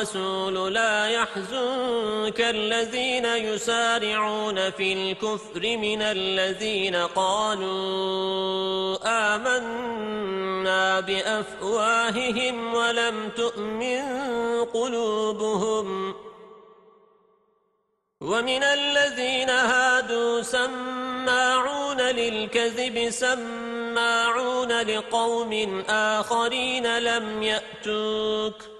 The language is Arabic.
الرسول لا يحزنك الذين يسارعون في الكفر من الذين قالوا آمنا بأفواههم ولم تؤمن قلوبهم. ومن الذين هادوا سماعون للكذب سماعون لقوم آخرين لم يأتوك.